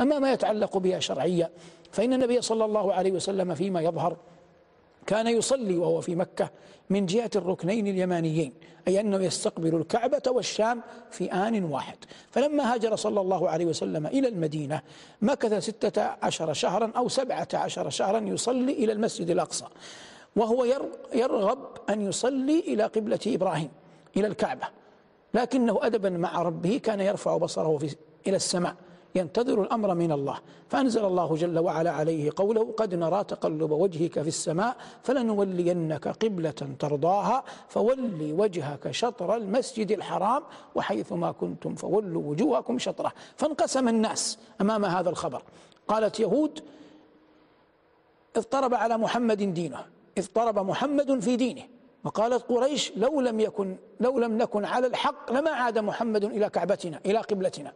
أما ما يتعلق بها شرعيا فإن النبي صلى الله عليه وسلم فيما يظهر كان يصلي وهو في مكة من جهة الركنين اليمانيين أي أنه يستقبل الكعبة والشام في آن واحد. فلما هاجر صلى الله عليه وسلم إلى المدينة مكث ستة عشر شهرا أو سبعة عشر شهرا يصلي إلى المسجد الأقصى وهو يرغب أن يصلي إلى قبلة إبراهيم إلى الكعبة. لكنه أدبا مع ربه كان يرفع بصره في إلى السماء. ينتظر الأمر من الله. فأنزل الله جل وعلا عليه قوله قد نرى تقلب وجهك في السماء فلنولينك قبلة ترضاها فولي وجهك شطر المسجد الحرام وحيث ما كنتم فولوا وجوهكم شطره. فانقسم الناس أمام هذا الخبر. قالت يهود اضطرب على محمد دينه اضطرب محمد في دينه. وقالت قريش لو لم يكن لو لم نكن على الحق لما عاد محمد إلى كعبتنا إلى قبلتنا.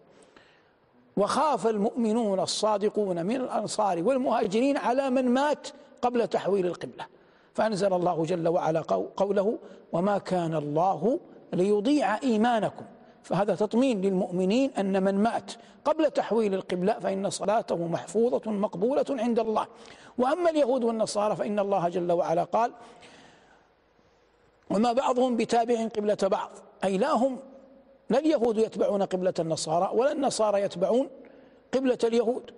وخاف المؤمنون الصادقون من الأنصار والمهاجرين على من مات قبل تحويل القبلة. فأنزل الله جل وعلا قوله وما كان الله ليضيع إيمانكم. فهذا تطمين للمؤمنين أن من مات قبل تحويل القبلة فإن صلاته محفوظة مقبولة عند الله. وأما اليهود والنصارى فإن الله جل وعلا قال وما بعضهم بتابع قبلة بعض. أي لا هم لا اليهود يتبعون قبلة النصارى ولا النصارى يتبعون قبلة اليهود.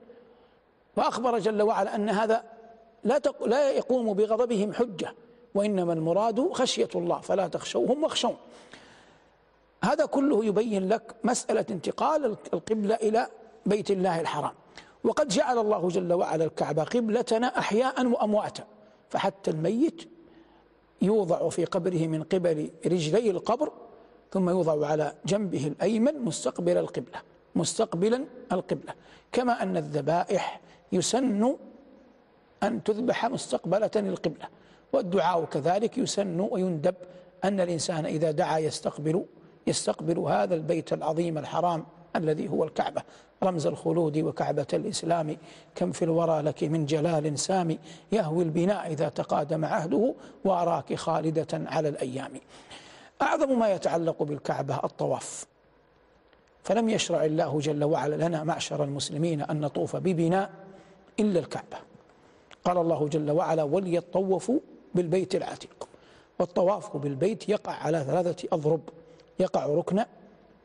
وأخبر جل وعلا أن هذا لا لا يقوم بغضبهم حجة وإنما المراد خشية الله فلا تخشوهم واخشون. هذا كله يبين لك مسألة انتقال القبلة إلى بيت الله الحرام. وقد جعل الله جل وعلا الكعبة قبلتنا أحياء وأمواتا. فحتى الميت يوضع في قبره من قبل رجلي القبر ثم يوضع على جنبه الأيمن مستقبل القبلة مستقبلا القبلة. كما أن الذبائح يسن أن تذبح مستقبلة القبلة والدعاء كذلك يسن ويندب أن الإنسان إذا دعا يستقبل يستقبل هذا البيت العظيم الحرام الذي هو الكعبة. رمز الخلود وكعبة الإسلام كم في الورى لك من جلال سامي. يهوي البناء إذا تقادم عهده وأراك خالدة على الأيام. أعظم ما يتعلق بالكعبة الطواف. فلم يشرع الله جل وعلا لنا معشر المسلمين أن نطوف ببناء إلا الكعبة. قال الله جل وعلا وليطوفوا بالبيت العتيق. والطواف بالبيت يقع على ثلاثة أضرب. يقع ركنا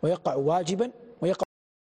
ويقع واجبا